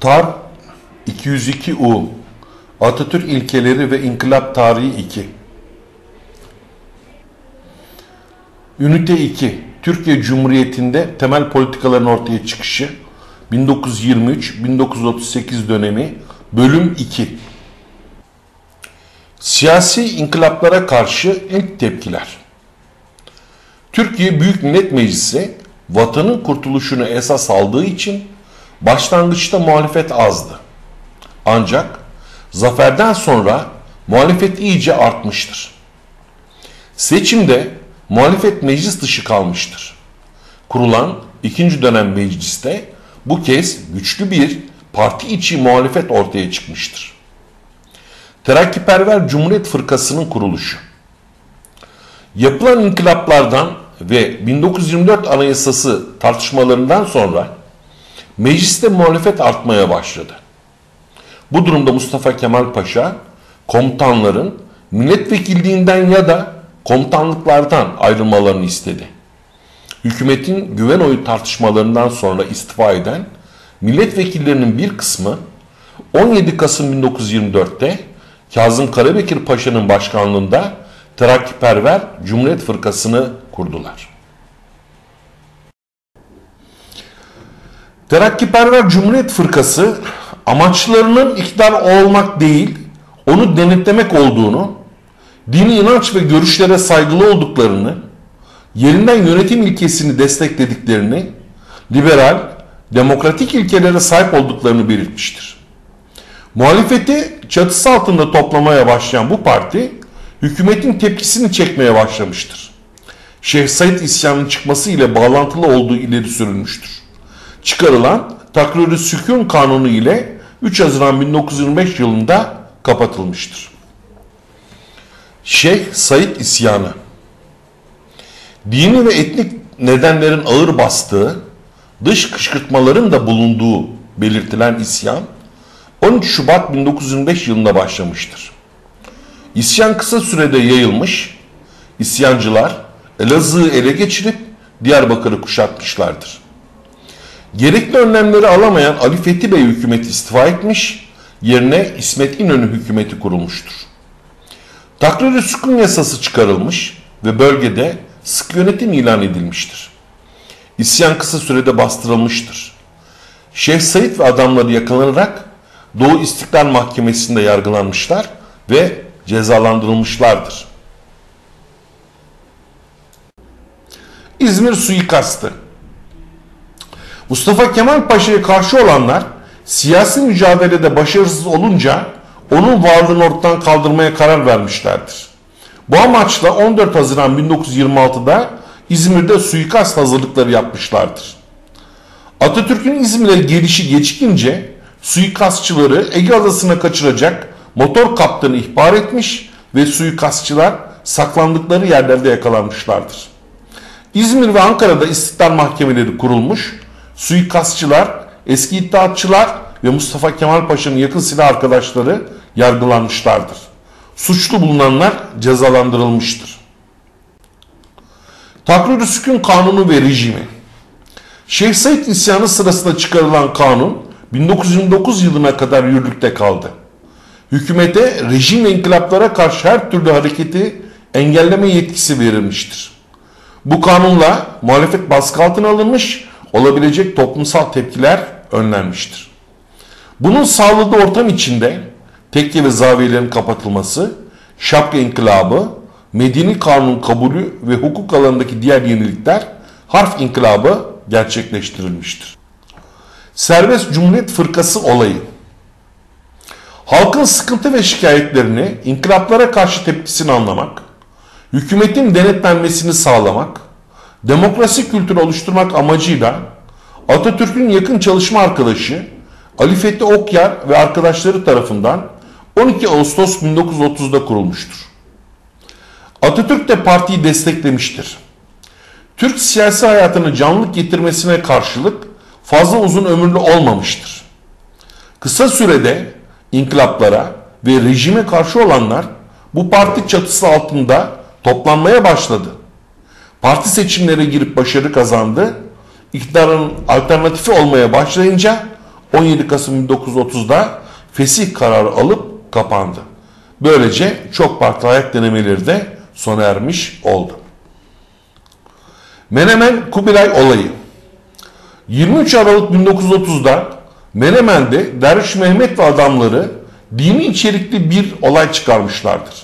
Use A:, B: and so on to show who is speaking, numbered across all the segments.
A: TAR 202U Atatürk ilkeleri ve İnkılap Tarihi 2 Ünite 2 Türkiye Cumhuriyeti'nde temel politikaların ortaya çıkışı. 1923-1938 dönemi. Bölüm 2 Siyasi inkılaplara karşı ilk tepkiler. Türkiye Büyük Millet Meclisi vatanın kurtuluşunu esas aldığı için başlangıçta muhalefet azdı. Ancak zaferden sonra muhalefet iyice artmıştır. Seçimde muhalefet meclis dışı kalmıştır. Kurulan ikinci dönem mecliste bu kez güçlü bir parti içi muhalefet ortaya çıkmıştır. Terakkiperver Cumhuriyet Fırkası'nın kuruluşu. Yapılan inkılaplardan ve 1924 Anayasası tartışmalarından sonra mecliste muhalefet artmaya başladı. Bu durumda Mustafa Kemal Paşa komutanların milletvekilliğinden ya da komutanlıklardan ayrılmalarını istedi. Hükümetin güven oyu tartışmalarından sonra istifa eden milletvekillerinin bir kısmı 17 Kasım 1924'te Kazım Karabekir Paşa'nın başkanlığında Terakkiperver Cumhuriyet Fırkası'nı kurdular. Terakkiperver Cumhuriyet Fırkası amaçlarının iktidar olmak değil, onu denetlemek olduğunu, dini inanç ve görüşlere saygılı olduklarını, yerinden yönetim ilkesini desteklediklerini, liberal, demokratik ilkelere sahip olduklarını belirtmiştir. Muhalefeti çatısı altında toplamaya başlayan bu parti, hükümetin tepkisini çekmeye başlamıştır. Şeyh isyanının çıkması ile bağlantılı olduğu ileri sürülmüştür. Çıkarılan Takrir-i Sükun Kanunu ile 3 Haziran 1925 yılında kapatılmıştır. Şeyh Said isyanı Dini ve etnik nedenlerin ağır bastığı, dış kışkırtmaların da bulunduğu belirtilen isyan 13 Şubat 1925 yılında başlamıştır. İsyan kısa sürede yayılmış, isyancılar Elazığ'ı ele geçirip Diyarbakır'ı kuşatmışlardır. Gerekli önlemleri alamayan Ali Fethi Bey hükümeti istifa etmiş, yerine İsmet İnönü hükümeti kurulmuştur. Takrir-i sükun yasası çıkarılmış ve bölgede sık yönetim ilan edilmiştir. İsyan kısa sürede bastırılmıştır. Şeyh Said ve adamları yakalanarak Doğu İstiklal Mahkemesi'nde yargılanmışlar ve cezalandırılmışlardır. İzmir suikastı Mustafa Kemal Paşa'ya karşı olanlar siyasi mücadelede başarısız olunca onun varlığını ortadan kaldırmaya karar vermişlerdir. Bu amaçla 14 Haziran 1926'da İzmir'de suikast hazırlıkları yapmışlardır. Atatürk'ün İzmir'e gelişi gecikince suikastçıları Ege Adası'na kaçıracak motor kaptanı ihbar etmiş ve suikastçılar saklandıkları yerlerde yakalanmışlardır. İzmir ve Ankara'da istiklal mahkemeleri kurulmuş, suikastçılar, eski iddiatçılar ve Mustafa Kemal Paşa'nın yakın silah arkadaşları yargılanmışlardır. Suçlu bulunanlar cezalandırılmıştır. Takrir-i Sükun Kanunu ve Rejimi Şeyh Said isyanı sırasında çıkarılan kanun 1929 yılına kadar yürürlükte kaldı. Hükümete rejim ve inkılaplara karşı her türlü hareketi engelleme yetkisi verilmiştir. Bu kanunla muhalefet baskı altına alınmış, olabilecek toplumsal tepkiler önlenmiştir. Bunun sağladığı ortam içinde tekke ve zaviyelerin kapatılması, şapka inkılabı, medeni kanun kabulü ve hukuk alanındaki diğer yenilikler harf inkılabı gerçekleştirilmiştir. Serbest Cumhuriyet Fırkası olayı Halkın sıkıntı ve şikayetlerini, inkılaplara karşı tepkisini anlamak, hükümetin denetlenmesini sağlamak, demokrasi kültürü oluşturmak amacıyla Atatürk'ün yakın çalışma arkadaşı Ali Fethi Okyar ve arkadaşları tarafından 12 Ağustos 1930'da kurulmuştur. Atatürk de partiyi desteklemiştir. Türk siyasi hayatını canlılık getirmesine karşılık fazla uzun ömürlü olmamıştır. Kısa sürede inkılaplara ve rejime karşı olanlar bu parti çatısı altında toplanmaya başladı. Parti seçimlere girip başarı kazandı. İktidarın alternatifi olmaya başlayınca 17 Kasım 1930'da fesih kararı alıp kapandı. Böylece çok parti hayat denemeleri de sona ermiş oldu. Menemen Kubilay olayı 23 Aralık 1930'da Menemen'de Derviş Mehmet ve adamları dini içerikli bir olay çıkarmışlardır.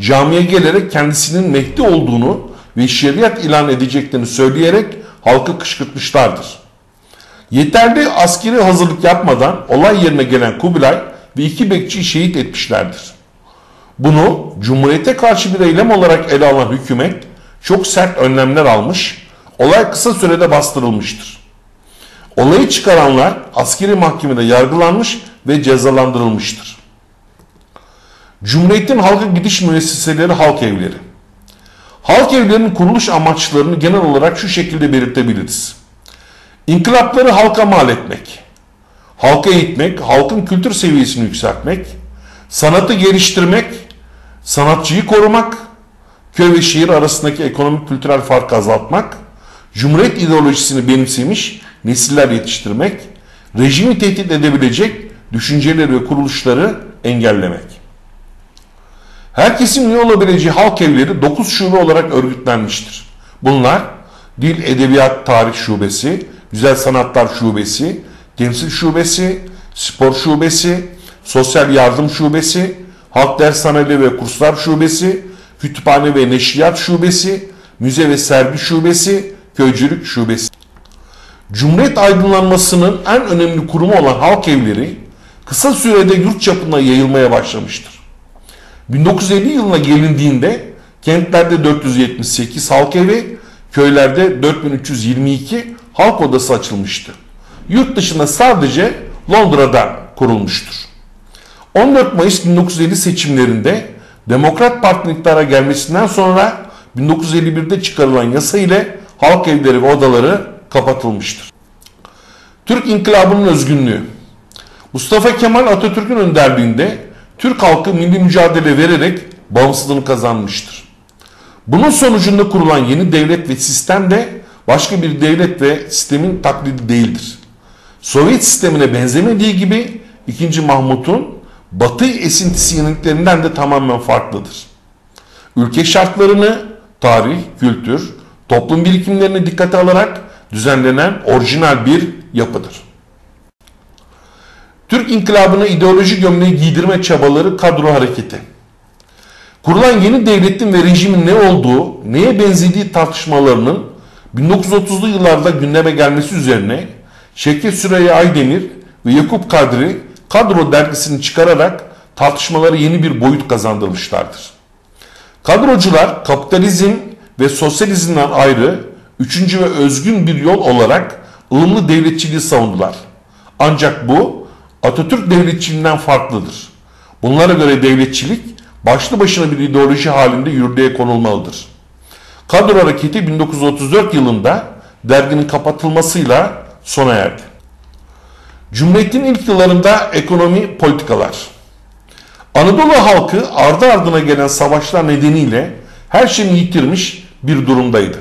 A: Camiye gelerek kendisinin Mehdi olduğunu ve şeriat ilan edeceklerini söyleyerek halkı kışkırtmışlardır. Yeterli askeri hazırlık yapmadan olay yerine gelen Kubilay ve iki bekçiyi şehit etmişlerdir. Bunu Cumhuriyete karşı bir eylem olarak ele alan hükümet çok sert önlemler almış, olay kısa sürede bastırılmıştır. Olayı çıkaranlar askeri mahkemede yargılanmış ve cezalandırılmıştır. Cumhuriyetin halka gidiş müesseseleri halk evleri. Halk evlerinin kuruluş amaçlarını genel olarak şu şekilde belirtebiliriz. İnkılapları halka mal etmek, halka eğitmek, halkın kültür seviyesini yükseltmek, sanatı geliştirmek, sanatçıyı korumak, köy ve şehir arasındaki ekonomik kültürel farkı azaltmak, Cumhuriyet ideolojisini benimsemiş nesiller yetiştirmek, rejimi tehdit edebilecek düşünceleri ve kuruluşları engellemek. Herkesin üye olabileceği halk evleri 9 şube olarak örgütlenmiştir. Bunlar Dil, Edebiyat, Tarih Şubesi, Güzel Sanatlar Şubesi, Temsil Şubesi, Spor Şubesi, Sosyal Yardım Şubesi, Halk Dershaneleri ve Kurslar Şubesi, Kütüphane ve Neşriyat Şubesi, Müze ve Sergi Şubesi, Köycülük Şubesi. Cumhuriyet aydınlanmasının en önemli kurumu olan halk evleri kısa sürede yurt çapında yayılmaya başlamıştır. 1950 yılına gelindiğinde kentlerde 478 halk evi, köylerde 4322 halk odası açılmıştı. Yurt dışında sadece Londra'da kurulmuştur. 14 Mayıs 1950 seçimlerinde Demokrat Parti'nin iktidara gelmesinden sonra 1951'de çıkarılan yasa ile halk evleri ve odaları kapatılmıştır. Türk İnkılabı'nın özgünlüğü Mustafa Kemal Atatürk'ün önderliğinde Türk halkı milli mücadele vererek bağımsızlığını kazanmıştır. Bunun sonucunda kurulan yeni devlet ve sistem de başka bir devlet ve sistemin taklidi değildir. Sovyet sistemine benzemediği gibi 2. Mahmut'un Batı esintisi yeniliklerinden de tamamen farklıdır. Ülke şartlarını, tarih, kültür, toplum birikimlerini dikkate alarak düzenlenen orijinal bir yapıdır. Türk İnkılabı'na ideoloji gömleği giydirme çabaları kadro hareketi. Kurulan yeni devletin ve rejimin ne olduğu, neye benzediği tartışmalarının 1930'lu yıllarda gündeme gelmesi üzerine Şevket Süreyya Aydemir ve Yakup Kadri kadro dergisini çıkararak tartışmaları yeni bir boyut kazandırmışlardır. Kadrocular kapitalizm ve sosyalizmden ayrı üçüncü ve özgün bir yol olarak ılımlı devletçiliği savundular. Ancak bu Atatürk devletçiliğinden farklıdır. Bunlara göre devletçilik başlı başına bir ideoloji halinde yürürlüğe konulmalıdır. Kadro hareketi 1934 yılında derginin kapatılmasıyla sona erdi. Cumhuriyetin ilk yıllarında ekonomi politikalar. Anadolu halkı ardı ardına gelen savaşlar nedeniyle her şeyini yitirmiş bir durumdaydı.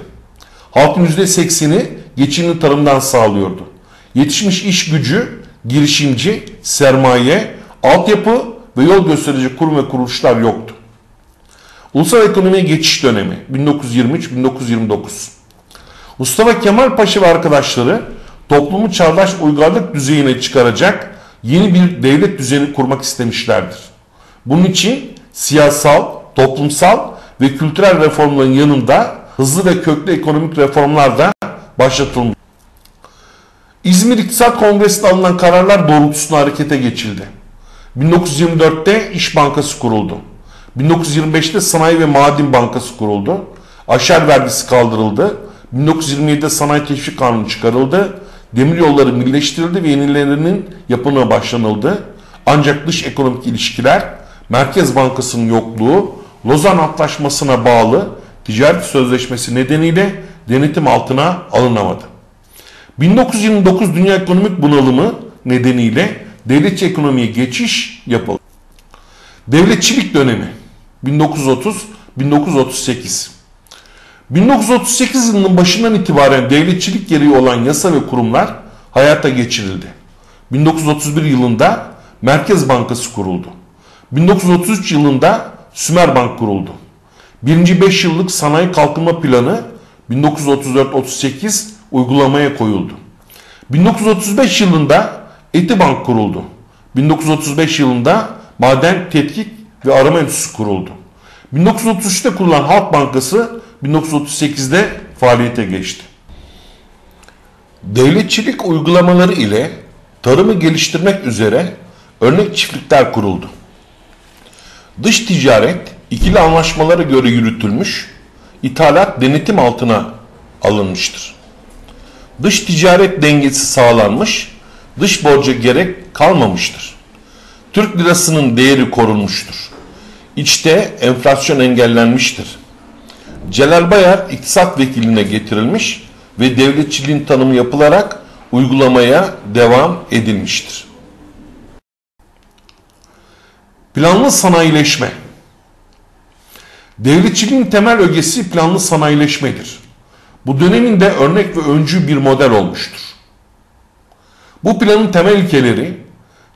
A: Halkın %80'i geçimini tarımdan sağlıyordu. Yetişmiş iş gücü, girişimci, sermaye, altyapı ve yol gösterici kurum ve kuruluşlar yoktu. Ulusal ekonomiye geçiş dönemi 1923-1929. Mustafa Kemal Paşa ve arkadaşları toplumu çağdaş uygarlık düzeyine çıkaracak yeni bir devlet düzeni kurmak istemişlerdir. Bunun için siyasal, toplumsal ve kültürel reformların yanında hızlı ve köklü ekonomik reformlar da başlatılmış. İzmir İktisat Kongresi'nde alınan kararlar doğrultusunda harekete geçildi. 1924'te İş Bankası kuruldu. 1925'te Sanayi ve Maden Bankası kuruldu. Aşer vergisi kaldırıldı. 1927'de Sanayi Teşvik Kanunu çıkarıldı. Demir yolları birleştirildi ve yenilerinin yapımına başlanıldı. Ancak dış ekonomik ilişkiler, Merkez Bankası'nın yokluğu, Lozan Antlaşması'na bağlı ticaret sözleşmesi nedeniyle denetim altına alınamadı. 1929 Dünya Ekonomik Bunalımı nedeniyle devletçi ekonomiye geçiş yapıldı. Devletçilik dönemi 1930-1938 1938 yılının başından itibaren devletçilik gereği olan yasa ve kurumlar hayata geçirildi. 1931 yılında Merkez Bankası kuruldu. 1933 yılında Sümer Bank kuruldu. Birinci 5 yıllık sanayi kalkınma planı 1934-38 uygulamaya koyuldu. 1935 yılında Etibank kuruldu. 1935 yılında Maden Tetkik ve Arama Enstitüsü kuruldu. 1933'te kurulan Halk Bankası 1938'de faaliyete geçti. Devletçilik uygulamaları ile tarımı geliştirmek üzere örnek çiftlikler kuruldu. Dış ticaret ikili anlaşmalara göre yürütülmüş, ithalat denetim altına alınmıştır. Dış ticaret dengesi sağlanmış, dış borca gerek kalmamıştır. Türk lirasının değeri korunmuştur. İçte enflasyon engellenmiştir. Celal Bayar iktisat vekiline getirilmiş ve devletçiliğin tanımı yapılarak uygulamaya devam edilmiştir. Planlı sanayileşme Devletçiliğin temel ögesi planlı sanayileşmedir. Bu döneminde örnek ve öncü bir model olmuştur. Bu planın temel ilkeleri,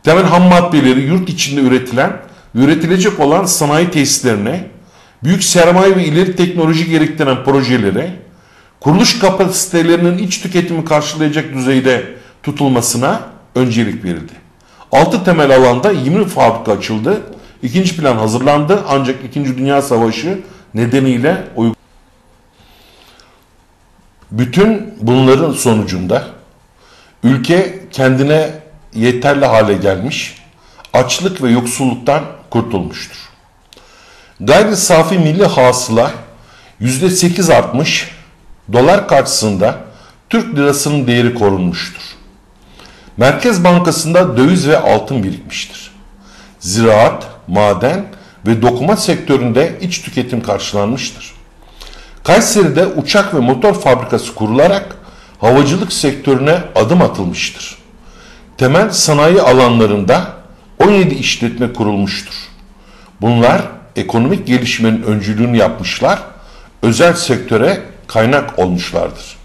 A: temel ham maddeleri yurt içinde üretilen, üretilecek olan sanayi tesislerine, büyük sermaye ve ileri teknoloji gerektiren projelere, kuruluş kapasitelerinin iç tüketimi karşılayacak düzeyde tutulmasına öncelik verildi. Altı temel alanda 20 fabrika açıldı. İkinci plan hazırlandı ancak 2. Dünya Savaşı nedeniyle uygun. Bütün bunların sonucunda ülke kendine yeterli hale gelmiş, açlık ve yoksulluktan kurtulmuştur. Gayri safi milli hasıla %8 artmış, dolar karşısında Türk lirasının değeri korunmuştur. Merkez Bankası'nda döviz ve altın birikmiştir. Ziraat, maden ve dokuma sektöründe iç tüketim karşılanmıştır. Kayseri'de uçak ve motor fabrikası kurularak havacılık sektörüne adım atılmıştır. Temel sanayi alanlarında 17 işletme kurulmuştur. Bunlar ekonomik gelişmenin öncülüğünü yapmışlar, özel sektöre kaynak olmuşlardır.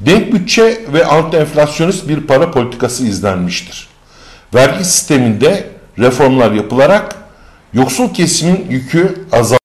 A: Denk bütçe ve anti-enflasyonist bir para politikası izlenmiştir. Vergi sisteminde reformlar yapılarak yoksul kesimin yükü azaltılmıştır.